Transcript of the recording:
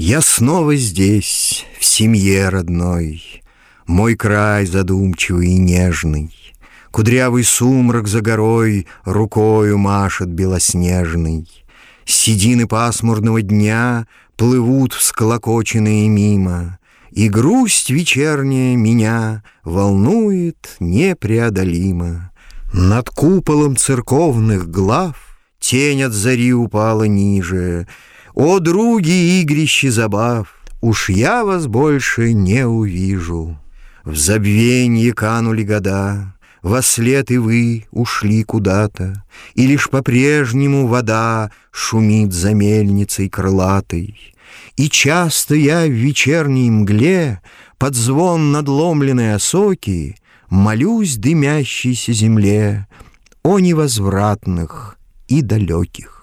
Я снова здесь, в семье родной, Мой край задумчивый и нежный, Кудрявый сумрак за горой Рукою машет белоснежный. Седины пасмурного дня Плывут всколокоченные мимо, И грусть вечерняя меня Волнует непреодолимо. Над куполом церковных глав Тень от зари упала ниже — о, други, игрищи забав, Уж я вас больше не увижу. В забвенье канули года, Во след и вы ушли куда-то, И лишь по-прежнему вода Шумит за мельницей крылатой. И часто я в вечерней мгле Под звон надломленной осоки Молюсь дымящейся земле О невозвратных и далеких.